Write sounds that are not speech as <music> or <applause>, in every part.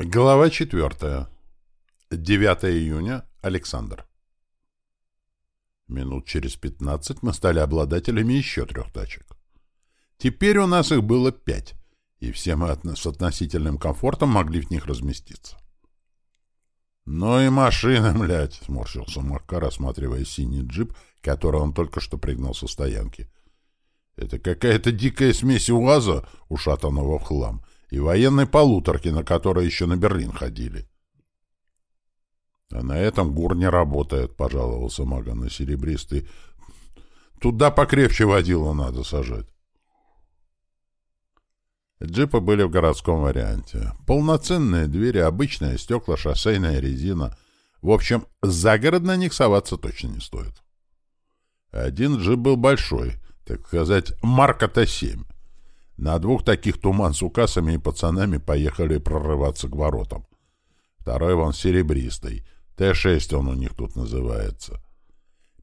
Глава 4. 9 июня. Александр. Минут через 15 мы стали обладателями еще трех тачек. Теперь у нас их было пять, и все мы с относительным комфортом могли в них разместиться. «Ну и машина, блядь!» — сморщился Макар, осматривая синий джип, который он только что пригнал со стоянки. «Это какая-то дикая смесь УАЗа, ушатанного в хлам, и военной полуторки, на которой еще на Берлин ходили. — А на этом ГУР не работает, — пожаловался Маган на серебристый. — Туда покрепче водила надо сажать. Джипы были в городском варианте. Полноценные двери, обычные стекла, шоссейная резина. В общем, за город на них соваться точно не стоит. Один джип был большой, так сказать, марка Т-7. На двух таких туман с укасами и пацанами поехали прорываться к воротам. Второй вон серебристый. Т-6 он у них тут называется.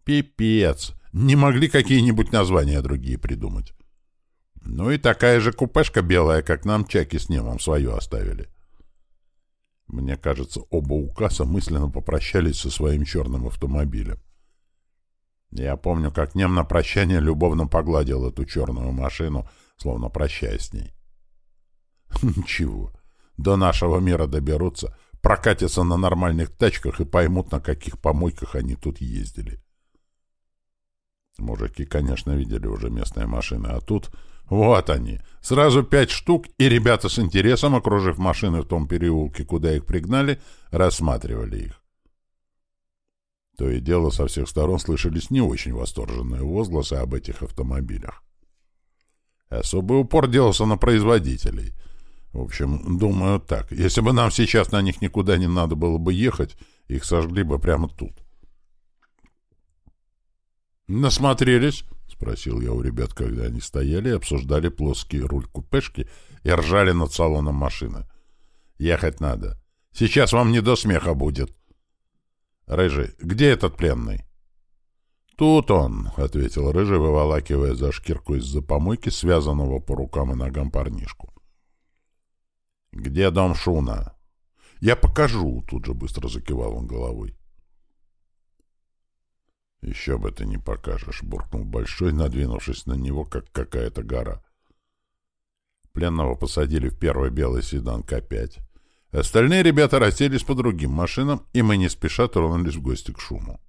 Пипец! Не могли какие-нибудь названия другие придумать. Ну и такая же купешка белая, как нам чаки с немом свою оставили. Мне кажется, оба укаса мысленно попрощались со своим черным автомобилем. Я помню, как нем на прощание любовно погладил эту черную машину — словно прощаясь с ней. <laughs> Ничего, до нашего мира доберутся, прокатятся на нормальных тачках и поймут, на каких помойках они тут ездили. Мужики, конечно, видели уже местные машины, а тут вот они, сразу пять штук, и ребята с интересом, окружив машины в том переулке, куда их пригнали, рассматривали их. То и дело со всех сторон слышались не очень восторженные возгласы об этих автомобилях. Особый упор делался на производителей. В общем, думаю так. Если бы нам сейчас на них никуда не надо было бы ехать, их сожгли бы прямо тут. «Насмотрелись?» — спросил я у ребят, когда они стояли и обсуждали плоский руль купешки и ржали над салоном машины. «Ехать надо. Сейчас вам не до смеха будет». «Рыжий, где этот пленный?» «Тут он», — ответил Рыжий, выволакивая за шкирку из-за помойки, связанного по рукам и ногам парнишку. «Где дом Шуна?» «Я покажу», — тут же быстро закивал он головой. «Еще бы ты не покажешь», — буркнул Большой, надвинувшись на него, как какая-то гора. Пленного посадили в первый белый седан К-5. Остальные ребята расселись по другим машинам, и мы не спеша тронулись в гости к Шуму.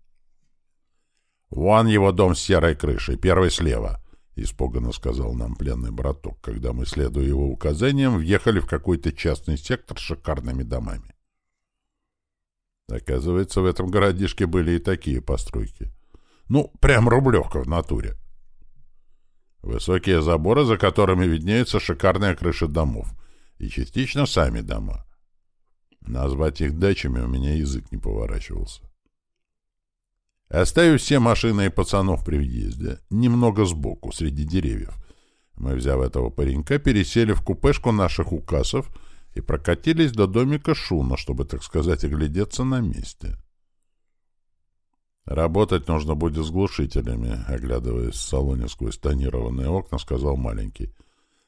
«Вон его дом с серой крышей, первый слева», — испуганно сказал нам пленный браток, когда мы, следуя его указаниям, въехали в какой-то частный сектор с шикарными домами. Оказывается, в этом городишке были и такие постройки. Ну, прям рублевка в натуре. Высокие заборы, за которыми виднеются шикарные крыши домов. И частично сами дома. Назвать их дачами у меня язык не поворачивался. Оставив все машины и пацанов при въезде, немного сбоку, среди деревьев, мы, взяв этого паренька, пересели в купешку наших указов и прокатились до домика Шуна, чтобы, так сказать, оглядеться на месте. «Работать нужно будет с глушителями», — оглядываясь в салоне сквозь тонированные окна, сказал маленький.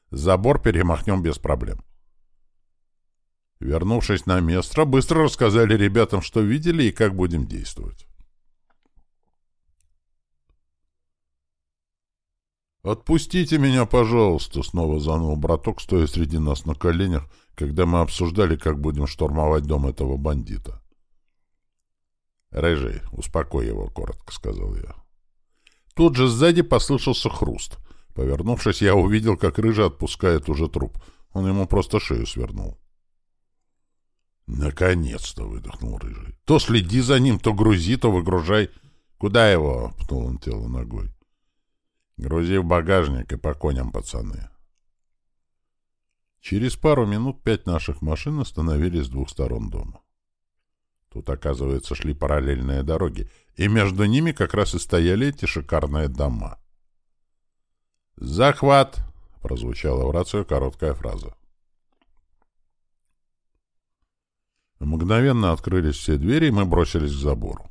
«Забор перемахнем без проблем». Вернувшись на место, быстро рассказали ребятам, что видели и как будем действовать. «Отпустите меня, пожалуйста!» — снова заныл браток, стоя среди нас на коленях, когда мы обсуждали, как будем штурмовать дом этого бандита. «Рыжий, успокой его», — коротко сказал я. Тут же сзади послышался хруст. Повернувшись, я увидел, как Рыжий отпускает уже труп. Он ему просто шею свернул. «Наконец-то!» — выдохнул Рыжий. «То следи за ним, то грузи, то выгружай. Куда его?» — пнул он тело ногой. Грузи в багажник и по коням, пацаны. Через пару минут пять наших машин остановились с двух сторон дома. Тут, оказывается, шли параллельные дороги, и между ними как раз и стояли эти шикарные дома. «Захват!» — прозвучала в рацию короткая фраза. Мгновенно открылись все двери, и мы бросились к забору.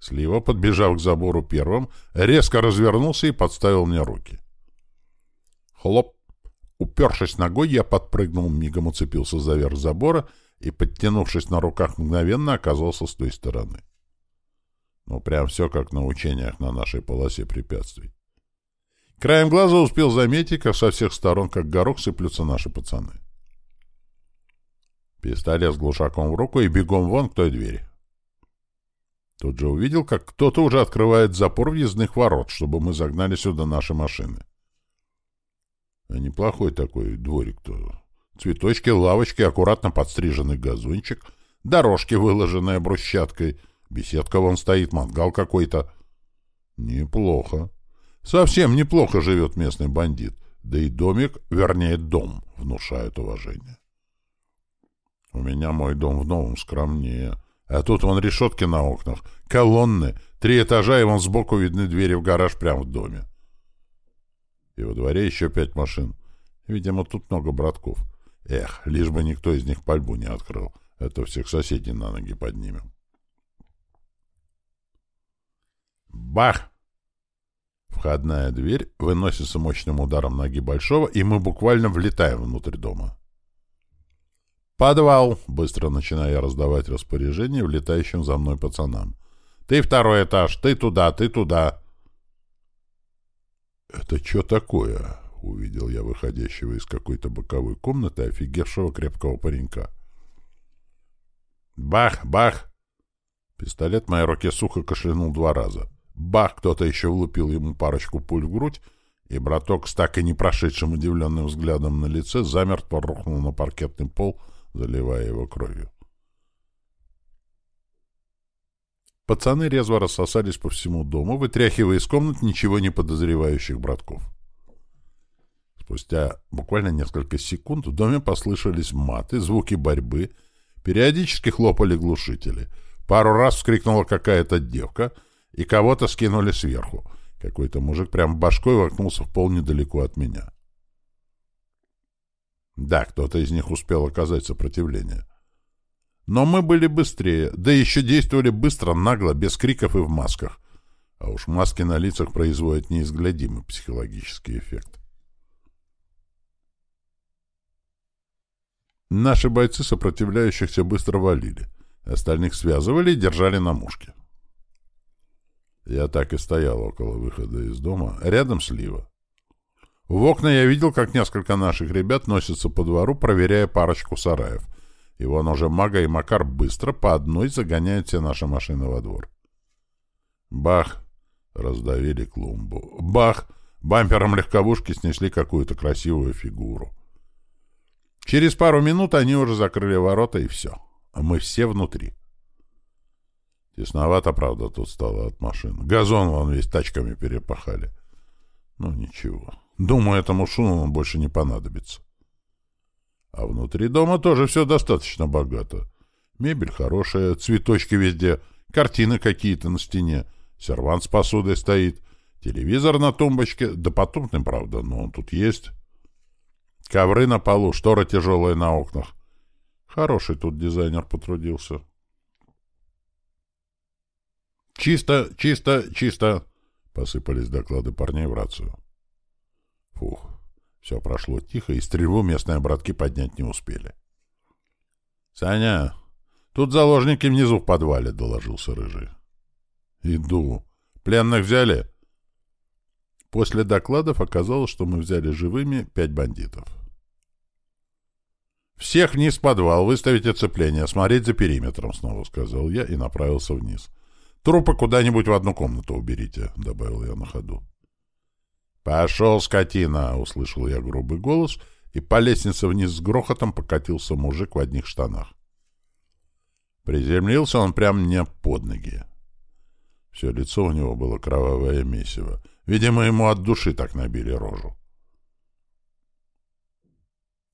Слива, подбежав к забору первым, резко развернулся и подставил мне руки. Хлоп! Упершись ногой, я подпрыгнул, мигом уцепился за верх забора и, подтянувшись на руках, мгновенно оказался с той стороны. Ну, прям все как на учениях на нашей полосе препятствий. Краем глаза успел заметить, как со всех сторон, как горох, сыплются наши пацаны. Пистолет с глушаком в руку и бегом вон к той двери. Тут же увидел, как кто-то уже открывает запор въездных ворот, чтобы мы загнали сюда наши машины. А неплохой такой дворик-то. Цветочки, лавочки, аккуратно подстриженный газончик, дорожки, выложенные брусчаткой, беседка вон стоит, мангал какой-то. Неплохо. Совсем неплохо живет местный бандит. Да и домик, вернее, дом, внушает уважение. У меня мой дом в новом скромнее. А тут вон решетки на окнах, колонны, три этажа, и вон сбоку видны двери в гараж прямо в доме. И во дворе еще пять машин. Видимо, тут много братков. Эх, лишь бы никто из них пальбу не открыл. Это всех соседей на ноги поднимем. Бах! Входная дверь выносится мощным ударом ноги Большого, и мы буквально влетаем внутрь дома. «Подвал!» — быстро начиная раздавать распоряжение влетающим за мной пацанам. «Ты второй этаж! Ты туда! Ты туда!» «Это что такое?» — увидел я выходящего из какой-то боковой комнаты офигевшего крепкого паренька. «Бах! Бах!» Пистолет в моей руке сухо кашлянул два раза. Бах! Кто-то еще влупил ему парочку пуль в грудь, и браток с так и не прошедшим удивленным взглядом на лице замертво рухнул на паркетный пол — заливая его кровью. Пацаны резво рассосались по всему дому, вытряхивая из комнат ничего не подозревающих братков. Спустя буквально несколько секунд в доме послышались маты, звуки борьбы, периодически хлопали глушители. Пару раз вскрикнула какая-то девка, и кого-то скинули сверху. Какой-то мужик прям башкой воткнулся в пол недалеко от меня. Да, кто-то из них успел оказать сопротивление. Но мы были быстрее, да еще действовали быстро, нагло, без криков и в масках. А уж маски на лицах производят неизглядимый психологический эффект. Наши бойцы сопротивляющихся быстро валили. Остальных связывали и держали на мушке. Я так и стоял около выхода из дома, рядом слива. В окна я видел, как несколько наших ребят носятся по двору, проверяя парочку сараев. И вон уже Мага и Макар быстро по одной загоняют все наши машины во двор. Бах! Раздавили клумбу. Бах! Бампером легковушки снесли какую-то красивую фигуру. Через пару минут они уже закрыли ворота, и все. А мы все внутри. Тесновато, правда, тут стало от машин. Газон вон весь тачками перепахали. Ну, ничего. Думаю, этому шуму он больше не понадобится. А внутри дома тоже все достаточно богато. Мебель хорошая, цветочки везде, картины какие-то на стене, сервант с посудой стоит, телевизор на тумбочке, да потопный, правда, но он тут есть. Ковры на полу, шторы тяжелые на окнах. Хороший тут дизайнер потрудился. «Чисто, чисто, чисто!» — посыпались доклады парней в рацию. Фух, все прошло тихо, и стрельбу местные братки поднять не успели. — Саня, тут заложники внизу в подвале, — доложился Рыжий. — Иду. Пленных взяли? После докладов оказалось, что мы взяли живыми пять бандитов. «Всех вниз в подвал, выставить оцепление, смотреть за периметром», — снова сказал я и направился вниз. «Трупы куда-нибудь в одну комнату уберите», — добавил я на ходу. «Пошел, скотина!» — услышал я грубый голос, и по лестнице вниз с грохотом покатился мужик в одних штанах. Приземлился он прямо мне под ноги. Все лицо у него было кровавое месиво. Видимо, ему от души так набили рожу.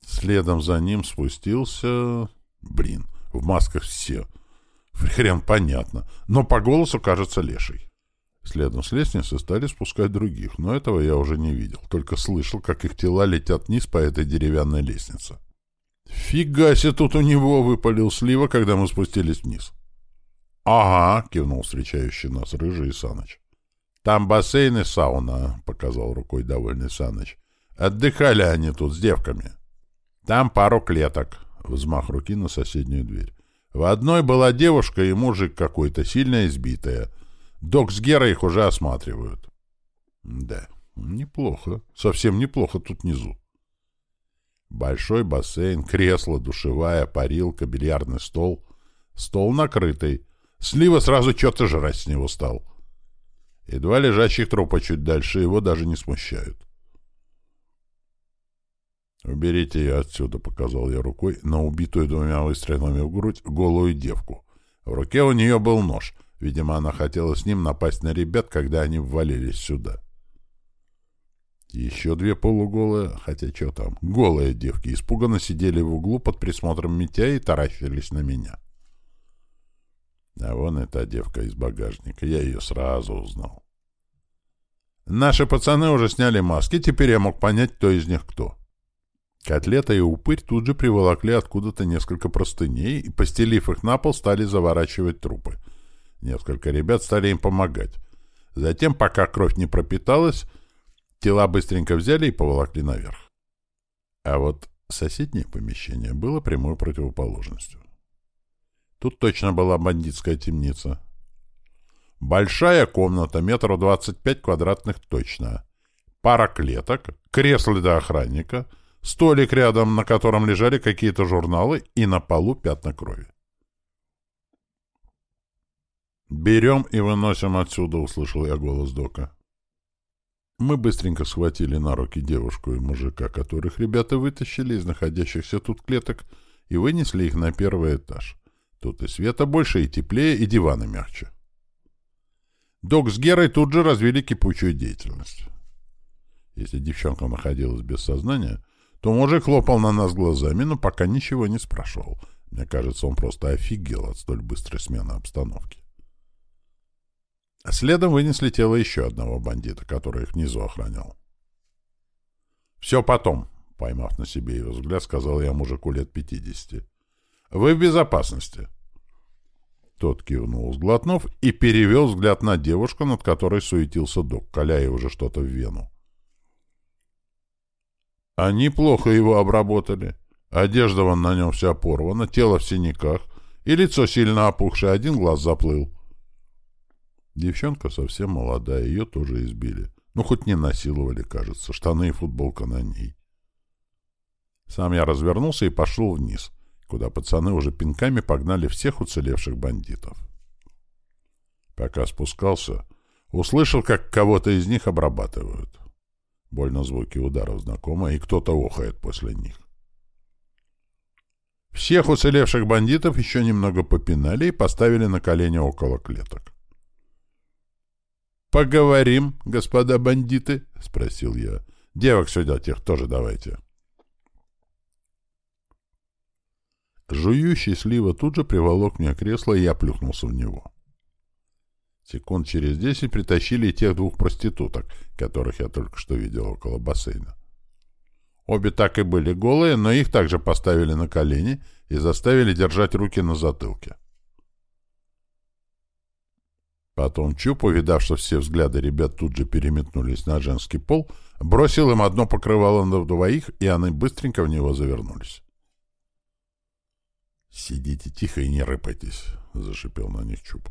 Следом за ним спустился... Блин, в масках все. Хрен понятно. Но по голосу кажется леший. Следом с лестницы стали спускать других, но этого я уже не видел, только слышал, как их тела летят вниз по этой деревянной лестнице. «Фига себе тут у него!» — выпалил слива, когда мы спустились вниз. «Ага!» — кивнул встречающий нас Рыжий и Саныч. «Там бассейн и сауна», — показал рукой довольный Саныч. «Отдыхали они тут с девками. Там пару клеток. Взмах руки на соседнюю дверь. В одной была девушка и мужик какой-то, сильно избитая. Док с Герой их уже осматривают. Да, неплохо. Совсем неплохо тут внизу. Большой бассейн, кресло, душевая, парилка, бильярдный стол. Стол накрытый. Слива сразу что-то жрать с него стал. И два лежащих трупа чуть дальше его даже не смущают. «Уберите ее отсюда», — показал я рукой на убитую двумя выстрелами в грудь голую девку. В руке у нее был нож. Видимо, она хотела с ним напасть на ребят, когда они ввалились сюда. Еще две полуголые, хотя что там, голые девки, испуганно сидели в углу под присмотром Митя и таращились на меня. А вон эта девка из багажника, я ее сразу узнал. Наши пацаны уже сняли маски, теперь я мог понять, кто из них кто. Котлета и упырь тут же приволокли откуда-то несколько простыней и, постелив их на пол, стали заворачивать трупы. Несколько ребят стали им помогать. Затем, пока кровь не пропиталась, тела быстренько взяли и поволокли наверх. А вот соседнее помещение было прямой противоположностью. Тут точно была бандитская темница. Большая комната, метров двадцать пять квадратных точно. Пара клеток, кресло для охранника — столик рядом, на котором лежали какие-то журналы, и на полу пятна крови. «Берем и выносим отсюда», — услышал я голос Дока. Мы быстренько схватили на руки девушку и мужика, которых ребята вытащили из находящихся тут клеток, и вынесли их на первый этаж. Тут и света больше, и теплее, и диваны мягче. Док с Герой тут же развели кипучую деятельность. Если девчонка находилась без сознания, то мужик хлопал на нас глазами, но пока ничего не спрашивал. Мне кажется, он просто офигел от столь быстрой смены обстановки. Следом вынесли тело еще одного бандита, который их внизу охранял. «Все потом», — поймав на себе его взгляд, сказал я мужику лет пятидесяти. «Вы в безопасности». Тот кивнул, сглотнув, и перевел взгляд на девушку, над которой суетился док, коляя уже что-то в вену. Они плохо его обработали. Одежда вон на нем вся порвана, тело в синяках, и лицо сильно опухшее, один глаз заплыл. Девчонка совсем молодая, ее тоже избили. Ну, хоть не насиловали, кажется, штаны и футболка на ней. Сам я развернулся и пошел вниз, куда пацаны уже пинками погнали всех уцелевших бандитов. Пока спускался, услышал, как кого-то из них обрабатывают. Больно звуки ударов знакомы, и кто-то охает после них. Всех уцелевших бандитов еще немного попинали и поставили на колени около клеток. «Поговорим, господа бандиты?» — спросил я. «Девок сюда, тех тоже давайте». Жующий слива тут же приволок мне кресло, и я плюхнулся в него. Секунд через десять притащили тех двух проституток, которых я только что видел около бассейна. Обе так и были голые, но их также поставили на колени и заставили держать руки на затылке. Потом Чуп, увидав, что все взгляды ребят тут же переметнулись на женский пол, бросил им одно покрывало на двоих, и они быстренько в него завернулись. «Сидите тихо и не рыпайтесь», — зашипел на них Чуп.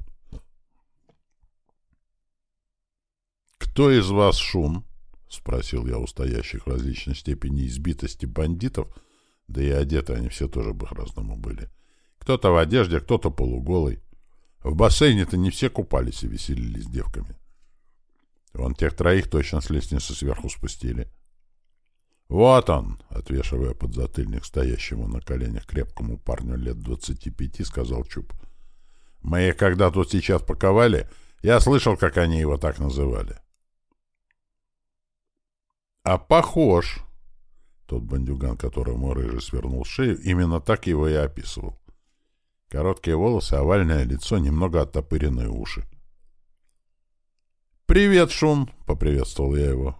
«Кто из вас шум?» — спросил я у стоящих в различной степени избитости бандитов, да и одеты они все тоже бы разному были. Кто-то в одежде, кто-то полуголый. В бассейне-то не все купались и веселились девками. Вон тех троих точно с лестницы сверху спустили. «Вот он!» — отвешивая подзатыльник стоящему на коленях крепкому парню лет двадцати пяти, сказал Чуб. «Мы их когда тут сейчас паковали, я слышал, как они его так называли. А похож. Тот бандюган, которому рыжий свернул шею, именно так его и описывал. Короткие волосы, овальное лицо, немного оттопыренные уши. «Привет, Шун!» — поприветствовал я его.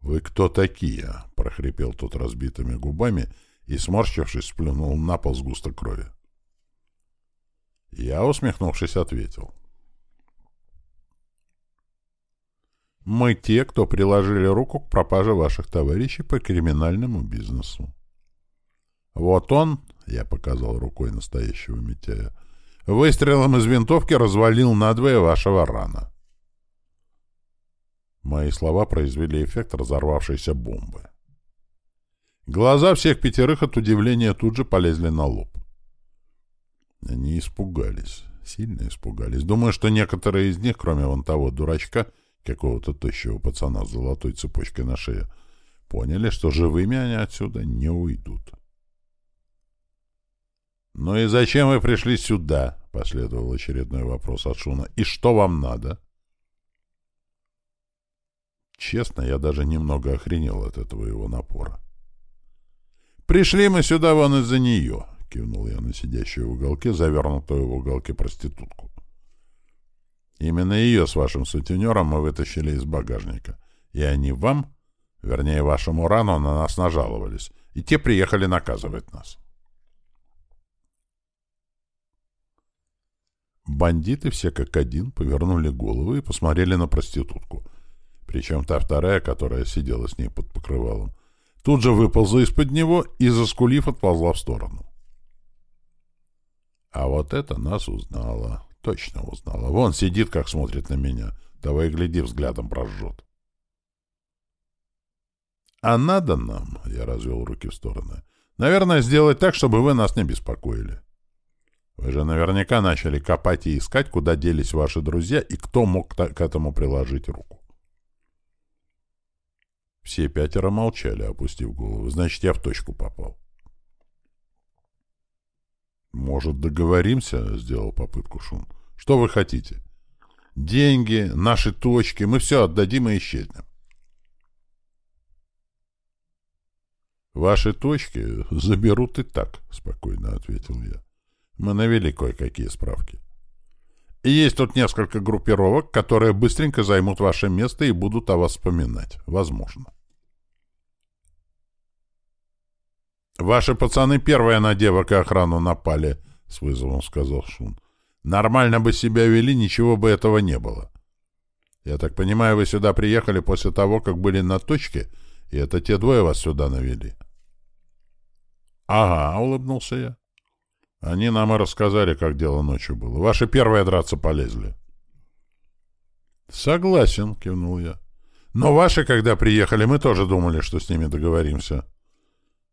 «Вы кто такие?» — прохрипел тот разбитыми губами и, сморщившись, сплюнул на пол с густой крови. Я, усмехнувшись, ответил. Мы те, кто приложили руку к пропаже ваших товарищей по криминальному бизнесу. Вот он, я показал рукой настоящего Митяя, выстрелом из винтовки развалил надвое вашего рана. Мои слова произвели эффект разорвавшейся бомбы. Глаза всех пятерых от удивления тут же полезли на лоб. Они испугались, сильно испугались. Думаю, что некоторые из них, кроме вон того дурачка, какого-то тощего пацана с золотой цепочкой на шее, поняли, что живыми они отсюда не уйдут. «Ну и зачем вы пришли сюда?» — последовал очередной вопрос от Шуна. «И что вам надо?» Честно, я даже немного охренел от этого его напора. «Пришли мы сюда вон из-за нее», — кивнул я на сидящую в уголке, завернутую в уголке проститутку. «Именно ее с вашим сутенером мы вытащили из багажника. И они вам, вернее, вашему рану, на нас нажаловались, и те приехали наказывать нас». Бандиты все как один повернули головы и посмотрели на проститутку. Причем та вторая, которая сидела с ней под покрывалом, тут же выползла из-под него и, заскулив, отползла в сторону. А вот это нас узнала. Точно узнала. Вон сидит, как смотрит на меня. Давай, гляди, взглядом прожжет. А надо нам, я развел руки в стороны, наверное, сделать так, чтобы вы нас не беспокоили. Вы же наверняка начали копать и искать, куда делись ваши друзья и кто мог к этому приложить руку. Все пятеро молчали, опустив голову. Значит, я в точку попал. «Может, договоримся?» — сделал попытку Шун. «Что вы хотите?» «Деньги, наши точки, мы все отдадим и исчезнем». «Ваши точки заберут и так», — спокойно ответил я. «Мы навели кое-какие справки. И есть тут несколько группировок, которые быстренько займут ваше место и будут о вас вспоминать. Возможно». «Ваши пацаны первые на девок и охрану напали», — с вызовом сказал Шун. «Нормально бы себя вели, ничего бы этого не было. Я так понимаю, вы сюда приехали после того, как были на точке, и это те двое вас сюда навели». «Ага», — улыбнулся я. «Они нам и рассказали, как дело ночью было. Ваши первые драться полезли». «Согласен», — кивнул я. «Но ваши, когда приехали, мы тоже думали, что с ними договоримся».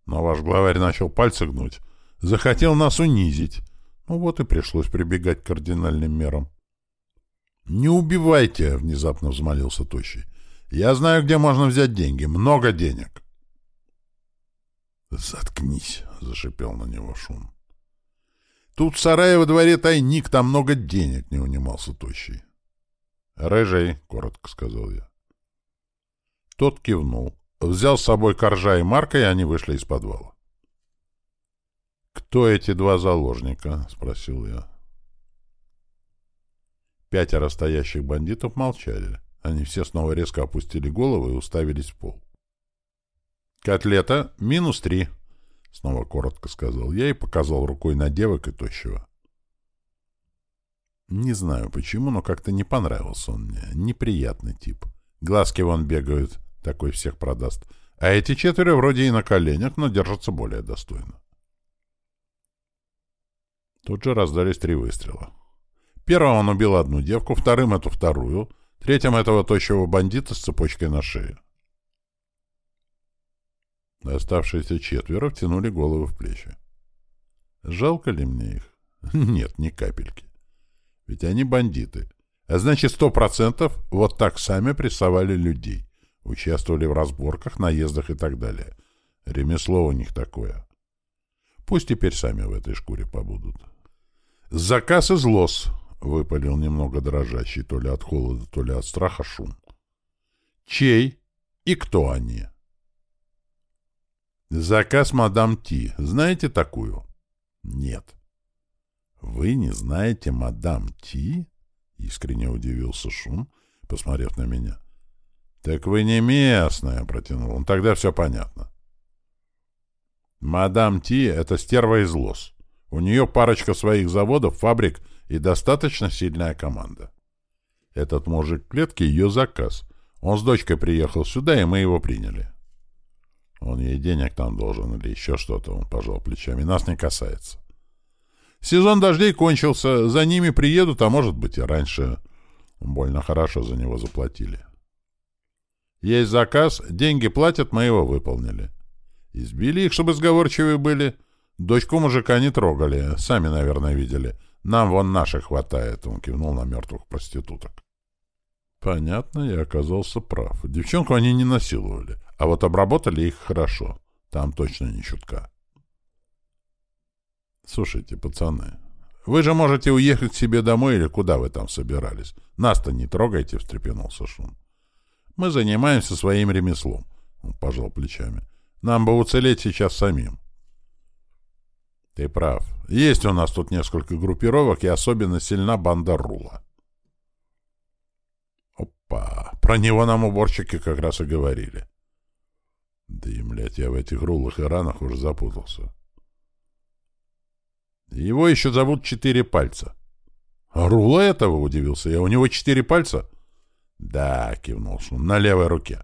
Но ваш главарь начал пальцы гнуть. Захотел нас унизить. Ну вот и пришлось прибегать к кардинальным мерам. «Не убивайте!» — внезапно взмолился Тощий. «Я знаю, где можно взять деньги. Много денег!» «Заткнись!» — зашипел на него шум. «Тут в сарае во дворе тайник, там много денег!» — не унимался Тощий. «Рыжий!» — коротко сказал я. Тот кивнул. Взял с собой Коржа и Марка, и они вышли из подвала. «Кто эти два заложника?» — спросил я. Пятеро стоящих бандитов молчали. Они все снова резко опустили головы и уставились в пол. «Котлета минус три», — снова коротко сказал я и показал рукой на девок и тощего. Не знаю почему, но как-то не понравился он мне. Неприятный тип. Глазки вон бегают. Такой всех продаст. А эти четверо вроде и на коленях, но держатся более достойно. Тут же раздались три выстрела. Первым он убил одну девку, вторым — эту вторую, третьим — этого тощего бандита с цепочкой на шее. Оставшиеся четверо втянули головы в плечи. Жалко ли мне их? <laughs> Нет, ни капельки. Ведь они бандиты. А значит, сто процентов вот так сами прессовали людей. Участвовали в разборках, наездах и так далее. Ремесло у них такое. Пусть теперь сами в этой шкуре побудут. «Заказ из лос», — выпалил немного дрожащий то ли от холода, то ли от страха шум. «Чей и кто они?» «Заказ мадам Ти. Знаете такую?» «Нет». «Вы не знаете мадам Ти?» — искренне удивился Шум, посмотрев на меня. «Так вы не местная», — протянул он. «Тогда все понятно». «Мадам Ти — это стерва из лос. У нее парочка своих заводов, фабрик и достаточно сильная команда. Этот мужик в клетке — ее заказ. Он с дочкой приехал сюда, и мы его приняли». Он ей денег там должен или еще что-то, он пожал плечами. Нас не касается. Сезон дождей кончился, за ними приедут, а может быть и раньше. Больно хорошо за него заплатили. Есть заказ, деньги платят, мы его выполнили. Избили их, чтобы сговорчивые были. Дочку мужика не трогали, сами, наверное, видели. Нам вон наших хватает, он кивнул на мертвых проституток. Понятно, я оказался прав. Девчонку они не насиловали, а вот обработали их хорошо. Там точно не чутка. Слушайте, пацаны, вы же можете уехать себе домой или куда вы там собирались. Нас-то не трогайте, встрепенулся Шун. Мы занимаемся своим ремеслом. Он пожал плечами. Нам бы уцелеть сейчас самим. Ты прав. Есть у нас тут несколько группировок, и особенно сильна банда Рула. Опа! Про него нам уборщики как раз и говорили. Да и, блядь, я в этих рулах и ранах уже запутался. Его еще зовут Четыре Пальца. А рула этого, удивился я. У него четыре пальца? Да, кивнул Шун, на левой руке.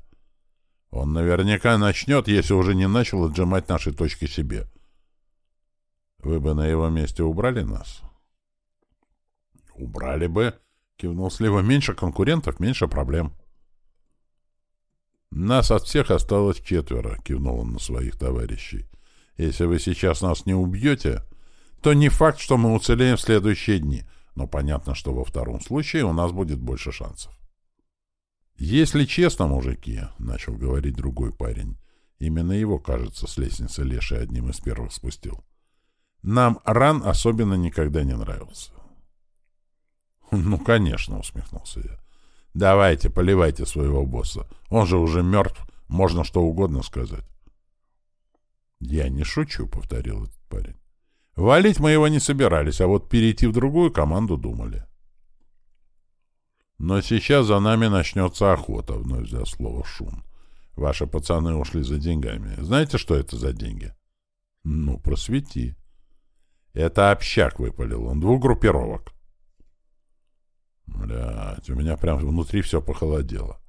Он наверняка начнет, если уже не начал отжимать наши точки себе. Вы бы на его месте убрали нас? Убрали бы, кивнул Слива. Меньше конкурентов, меньше проблем. Нас от всех осталось четверо, кивнул он на своих товарищей. Если вы сейчас нас не убьете, то не факт, что мы уцелеем в следующие дни, но понятно, что во втором случае у нас будет больше шансов. «Если честно, мужики», — начал говорить другой парень, именно его, кажется, с лестницы Леший одним из первых спустил, «нам ран особенно никогда не нравился». <laughs> «Ну, конечно», — усмехнулся я. «Давайте, поливайте своего босса. Он же уже мертв, можно что угодно сказать». «Я не шучу», — повторил этот парень. «Валить мы его не собирались, а вот перейти в другую команду думали». Но сейчас за нами начнется охота, вновь взял слово шум. Ваши пацаны ушли за деньгами. Знаете, что это за деньги? Ну, просвети. Это общак, выпалил он, двух группировок. Блядь, у меня прям внутри все похолодело.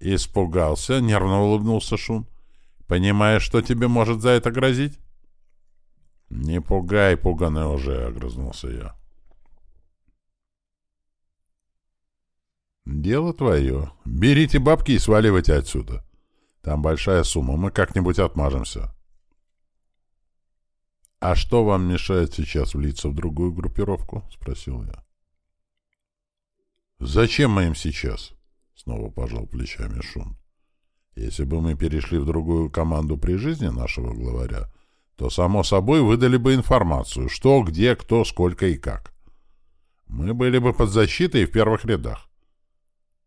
Испугался, нервно улыбнулся Шун. Понимаешь, что тебе может за это грозить? Не пугай, пуганый уже, огрызнулся я. «Дело твое. Берите бабки и сваливайте отсюда. Там большая сумма, мы как-нибудь отмажемся». «А что вам мешает сейчас влиться в другую группировку?» — спросил я. «Зачем мы им сейчас?» — снова пожал плечами Шун. «Если бы мы перешли в другую команду при жизни нашего главаря, то, само собой, выдали бы информацию, что, где, кто, сколько и как. Мы были бы под защитой в первых рядах.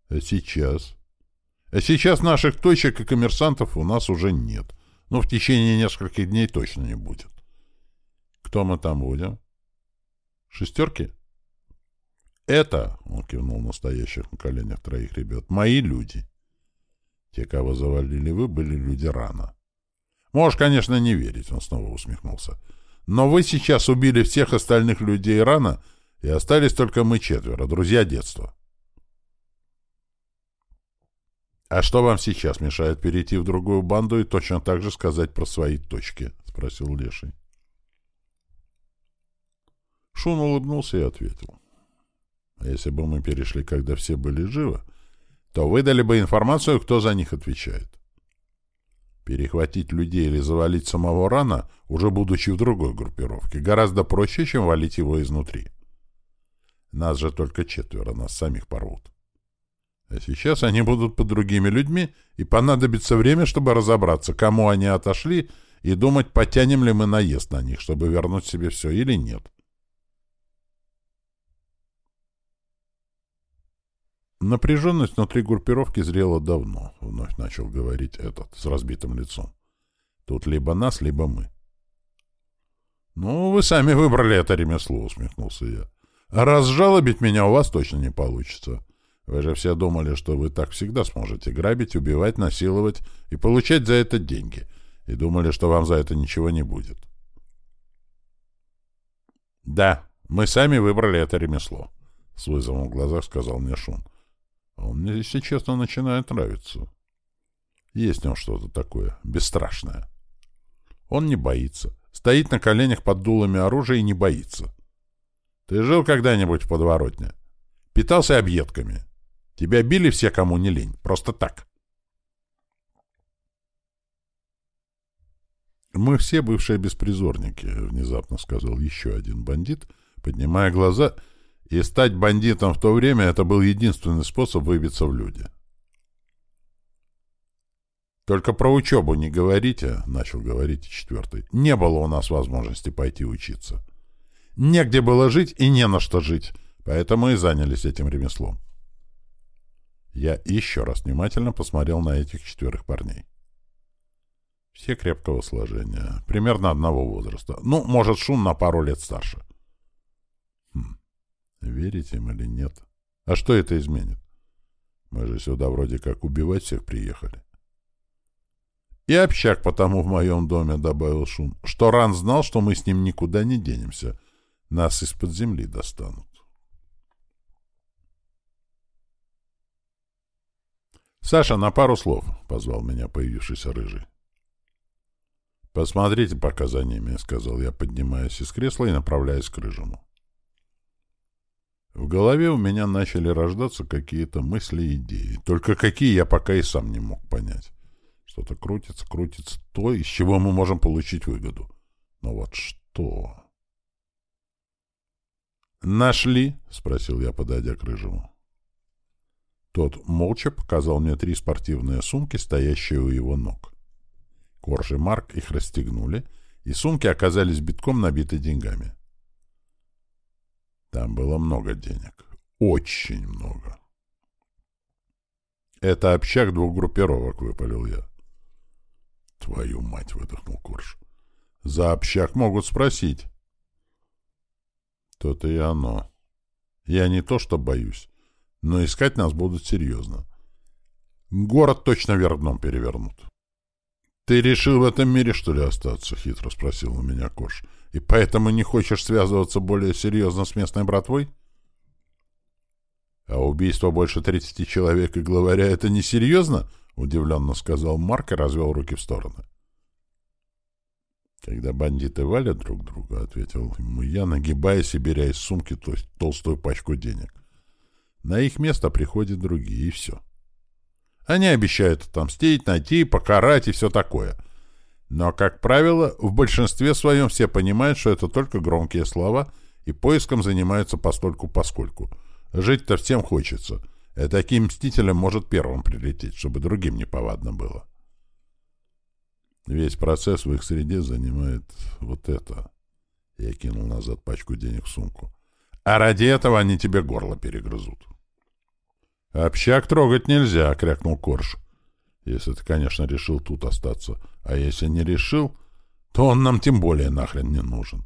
А сейчас? А сейчас наших точек и коммерсантов у нас уже нет. Но ну, в течение нескольких дней точно не будет. Кто мы там будем? Шестерки? Это, он кивнул настоящих на коленях троих ребят, мои люди. Те, кого завалили вы, были люди рано. Можешь, конечно, не верить, он снова усмехнулся. Но вы сейчас убили всех остальных людей рано, и остались только мы четверо, друзья детства. «А что вам сейчас мешает перейти в другую банду и точно так же сказать про свои точки?» — спросил Леший. Шун улыбнулся и ответил. «А если бы мы перешли, когда все были живы, то выдали бы информацию, кто за них отвечает. Перехватить людей или завалить самого рана, уже будучи в другой группировке, гораздо проще, чем валить его изнутри. Нас же только четверо, нас самих порвут. А сейчас они будут под другими людьми, и понадобится время, чтобы разобраться, кому они отошли, и думать, потянем ли мы наезд на них, чтобы вернуть себе все или нет. Напряженность внутри группировки зрела давно, — вновь начал говорить этот, с разбитым лицом. Тут либо нас, либо мы. — Ну, вы сами выбрали это ремесло, — усмехнулся я. — А разжалобить меня у вас точно не получится. Вы же все думали, что вы так всегда сможете грабить, убивать, насиловать и получать за это деньги. И думали, что вам за это ничего не будет. Да, мы сами выбрали это ремесло, — с вызовом в глазах сказал мне Шун. Он мне, если честно, начинает нравиться. Есть в нем что-то такое, бесстрашное. Он не боится. Стоит на коленях под дулами оружия и не боится. Ты жил когда-нибудь в подворотне? Питался объедками. Тебя били все, кому не лень. Просто так. «Мы все бывшие беспризорники», — внезапно сказал еще один бандит, поднимая глаза, и стать бандитом в то время — это был единственный способ выбиться в люди. «Только про учебу не говорите», — начал говорить четвертый. «Не было у нас возможности пойти учиться. Негде было жить и не на что жить, поэтому и занялись этим ремеслом». Я еще раз внимательно посмотрел на этих четверых парней. Все крепкого сложения, примерно одного возраста. Ну, может, Шун на пару лет старше. Верите им или нет? А что это изменит? Мы же сюда вроде как убивать всех приехали. И общак потому в моем доме, — добавил Шун, — что Ран знал, что мы с ним никуда не денемся. Нас из-под земли достанут. «Саша, на пару слов», — позвал меня появившийся рыжий. «Посмотрите пока за ними», — сказал я, поднимаясь из кресла и направляясь к рыжему. В голове у меня начали рождаться какие-то мысли и идеи. Только какие я пока и сам не мог понять. Что-то крутится, крутится то, из чего мы можем получить выгоду. Но вот что... «Нашли?» — спросил я, подойдя к рыжему. Тот молча показал мне три спортивные сумки, стоящие у его ног. Корж и Марк их расстегнули, и сумки оказались битком набиты деньгами. Там было много денег. Очень много. «Это общак двух группировок», — выпалил я. «Твою мать!» — выдохнул Корж. «За общак могут спросить». «То-то и оно. Я не то что боюсь, но искать нас будут серьезно. Город точно вверх дном перевернут». «Ты решил в этом мире, что ли, остаться?» — хитро спросил у меня Кош. «И поэтому не хочешь связываться более серьезно с местной братвой?» «А убийство больше тридцати человек и главаря — это несерьезно?» — удивленно сказал Марк и развел руки в стороны. «Когда бандиты валят друг друга», — ответил ему я, нагибаясь и беря из сумки то толстую пачку денег. «На их место приходят другие, и все». Они обещают отомстить, найти, покарать и все такое. Но, как правило, в большинстве своем все понимают, что это только громкие слова, и поиском занимаются постольку-поскольку. Жить-то всем хочется. И таким мстителем может первым прилететь, чтобы другим неповадно было. Весь процесс в их среде занимает вот это. Я кинул назад пачку денег в сумку. А ради этого они тебе горло перегрызут. «Общак трогать нельзя», — крякнул Корж. «Если ты, конечно, решил тут остаться. А если не решил, то он нам тем более нахрен не нужен.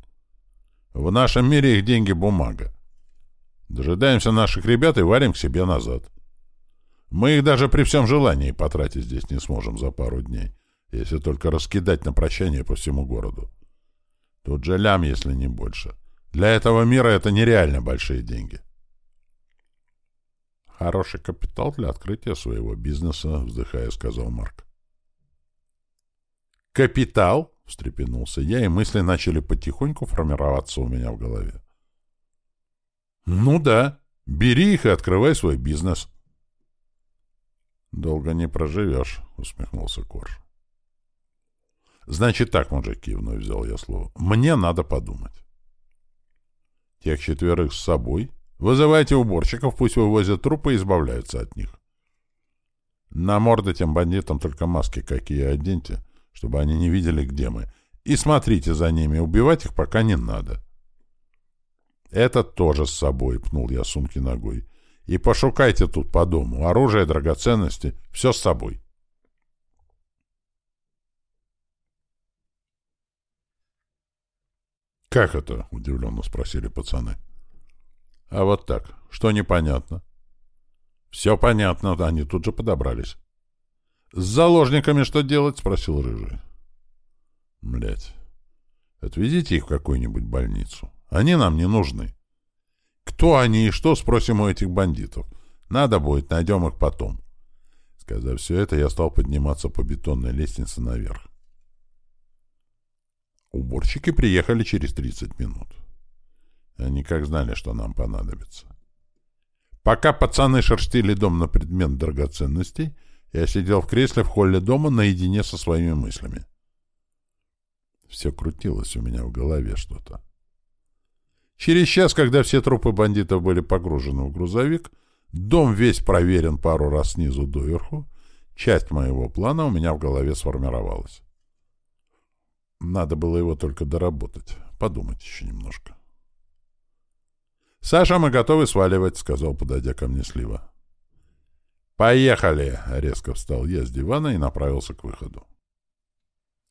В нашем мире их деньги — бумага. Дожидаемся наших ребят и варим к себе назад. Мы их даже при всем желании потратить здесь не сможем за пару дней, если только раскидать на прощание по всему городу. Тут же лям, если не больше. Для этого мира это нереально большие деньги. Хороший капитал для открытия своего бизнеса, вздыхая, сказал Марк. Капитал? встрепенулся я, и мысли начали потихоньку формироваться у меня в голове. Ну да, бери их и открывай свой бизнес. Долго не проживешь, усмехнулся Корж. Значит так, мужики, вновь взял я слово. Мне надо подумать. Тех четверых с собой Вызывайте уборщиков, пусть вывозят трупы и избавляются от них. На морды тем бандитам только маски какие оденьте, чтобы они не видели, где мы. И смотрите за ними, убивать их пока не надо. Этот тоже с собой, пнул я сумки ногой. И пошукайте тут по дому. Оружие, драгоценности, все с собой. «Как это?» — удивленно спросили пацаны. А вот так. Что непонятно? Все понятно, они тут же подобрались. С заложниками что делать? Спросил Рыжий. Блять. Отвезите их в какую-нибудь больницу. Они нам не нужны. Кто они и что, спросим у этих бандитов. Надо будет, найдем их потом. Сказав все это, я стал подниматься по бетонной лестнице наверх. Уборщики приехали через 30 минут. Они как знали, что нам понадобится. Пока пацаны шерстили дом на предмет драгоценностей, я сидел в кресле в холле дома наедине со своими мыслями. Все крутилось у меня в голове что-то. Через час, когда все трупы бандитов были погружены в грузовик, дом весь проверен пару раз снизу доверху, часть моего плана у меня в голове сформировалась. Надо было его только доработать, подумать еще немножко. «Саша, мы готовы сваливать», — сказал, подойдя ко мне Слива. «Поехали!» — резко встал я с дивана и направился к выходу.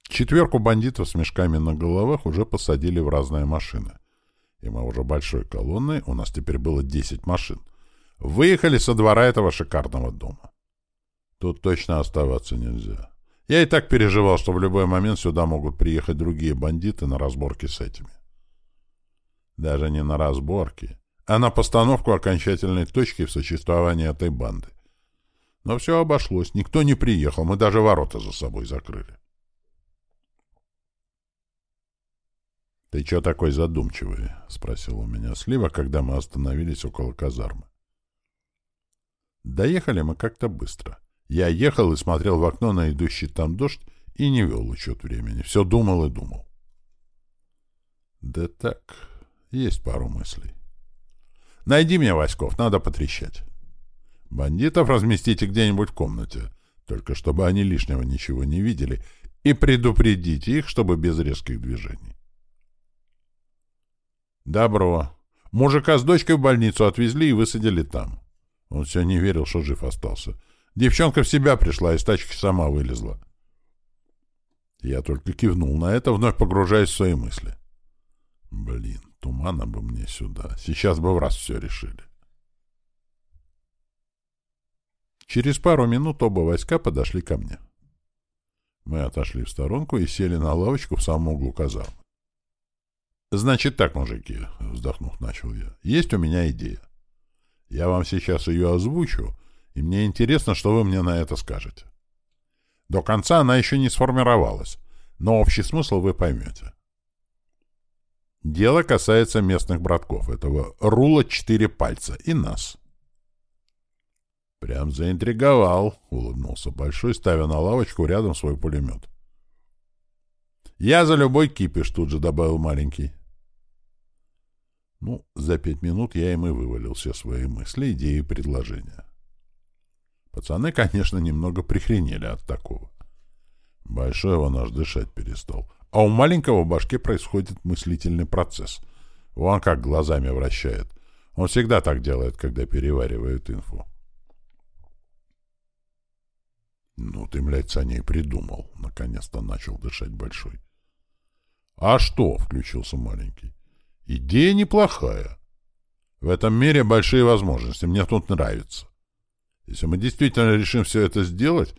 Четверку бандитов с мешками на головах уже посадили в разные машины. И мы уже большой колонной, у нас теперь было 10 машин, выехали со двора этого шикарного дома. Тут точно оставаться нельзя. Я и так переживал, что в любой момент сюда могут приехать другие бандиты на разборки с этими. Даже не на разборки, а на постановку окончательной точки в существовании этой банды. Но все обошлось, никто не приехал, мы даже ворота за собой закрыли. «Ты чё такой задумчивый?» — спросил у меня Слива, когда мы остановились около казармы. Доехали мы как-то быстро. Я ехал и смотрел в окно на идущий там дождь и не вел учет времени. Все думал и думал. Да так, есть пару мыслей. Найди мне Васьков, надо потрещать. Бандитов разместите где-нибудь в комнате, только чтобы они лишнего ничего не видели, и предупредите их, чтобы без резких движений. Добро. Мужика с дочкой в больницу отвезли и высадили там. Он все не верил, что жив остался. Девчонка в себя пришла, из тачки сама вылезла. Я только кивнул на это, вновь погружаясь в свои мысли. Блин, тумана бы мне сюда. Сейчас бы в раз все решили. Через пару минут оба войска подошли ко мне. Мы отошли в сторонку и сели на лавочку в самом углу казармы. «Значит так, мужики», — вздохнув, начал я, — «есть у меня идея. Я вам сейчас ее озвучу, и мне интересно, что вы мне на это скажете. До конца она еще не сформировалась, но общий смысл вы поймете. Дело касается местных братков, этого рула четыре пальца, и нас». «Прям заинтриговал», — улыбнулся Большой, ставя на лавочку рядом свой пулемет. «Я за любой кипиш», — тут же добавил маленький. Ну, за пять минут я им и вывалил все свои мысли, идеи и предложения. Пацаны, конечно, немного прихренели от такого. Большой его наш дышать перестал. А у маленького в башке происходит мыслительный процесс. Он как глазами вращает. Он всегда так делает, когда переваривает инфу. «Ну ты, блядь, Саней придумал!» — наконец-то начал дышать Большой. «А что?» — включился маленький. Идея неплохая. В этом мире большие возможности. Мне тут нравится. Если мы действительно решим все это сделать,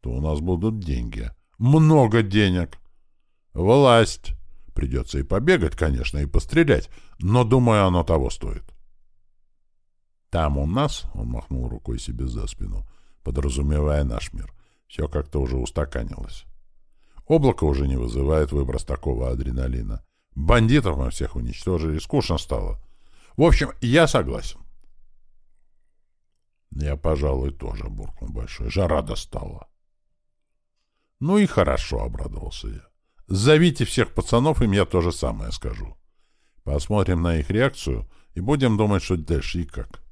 то у нас будут деньги. Много денег. Власть. Придется и побегать, конечно, и пострелять, но, думаю, оно того стоит. Там у нас, — он махнул рукой себе за спину, подразумевая наш мир, все как-то уже устаканилось. Облако уже не вызывает выброс такого адреналина. Бандитов мы всех уничтожили, скучно стало. В общем, я согласен. Я, пожалуй, тоже буркнул большой. Жара достала. Ну и хорошо, обрадовался я. Зовите всех пацанов, им я то же самое скажу. Посмотрим на их реакцию и будем думать, что дальше и как.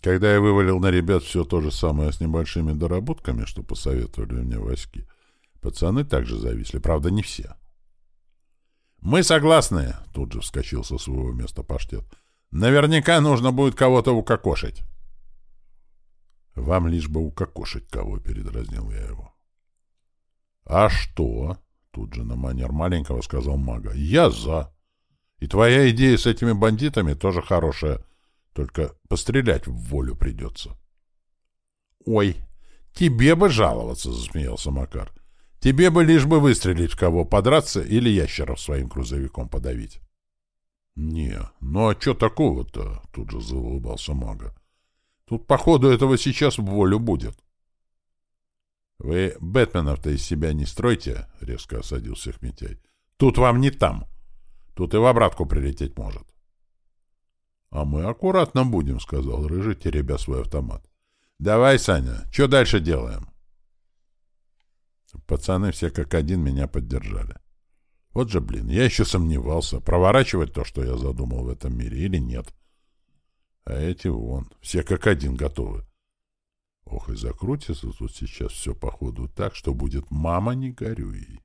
Когда я вывалил на ребят все то же самое с небольшими доработками, что посоветовали мне Васьки, пацаны также зависли, правда, не все. «Мы согласны», — тут же вскочил со своего места паштет. «Наверняка нужно будет кого-то укокошить». «Вам лишь бы укокошить кого», — передразнил я его. «А что?» — тут же на манер маленького сказал мага. «Я за. И твоя идея с этими бандитами тоже хорошая». Только пострелять в волю придется. — Ой, тебе бы жаловаться, — засмеялся Макар. — Тебе бы лишь бы выстрелить в кого, подраться или ящеров своим грузовиком подавить. Не, ну а что такого-то? Тут же заулыбался мага. Тут, походу, этого сейчас в волю будет. Вы Бэтменов-то из себя не стройте, резко осадил всех Митяй. Тут вам не там. Тут и в обратку прилететь может. А мы аккуратно будем, сказал Рыжий, теребя свой автомат. Давай, Саня, что дальше делаем? Пацаны все как один меня поддержали. Вот же, блин, я еще сомневался, проворачивать то, что я задумал в этом мире, или нет. А эти вон, все как один готовы. Ох, и закрутится тут сейчас все походу так, что будет «мама, не горюй».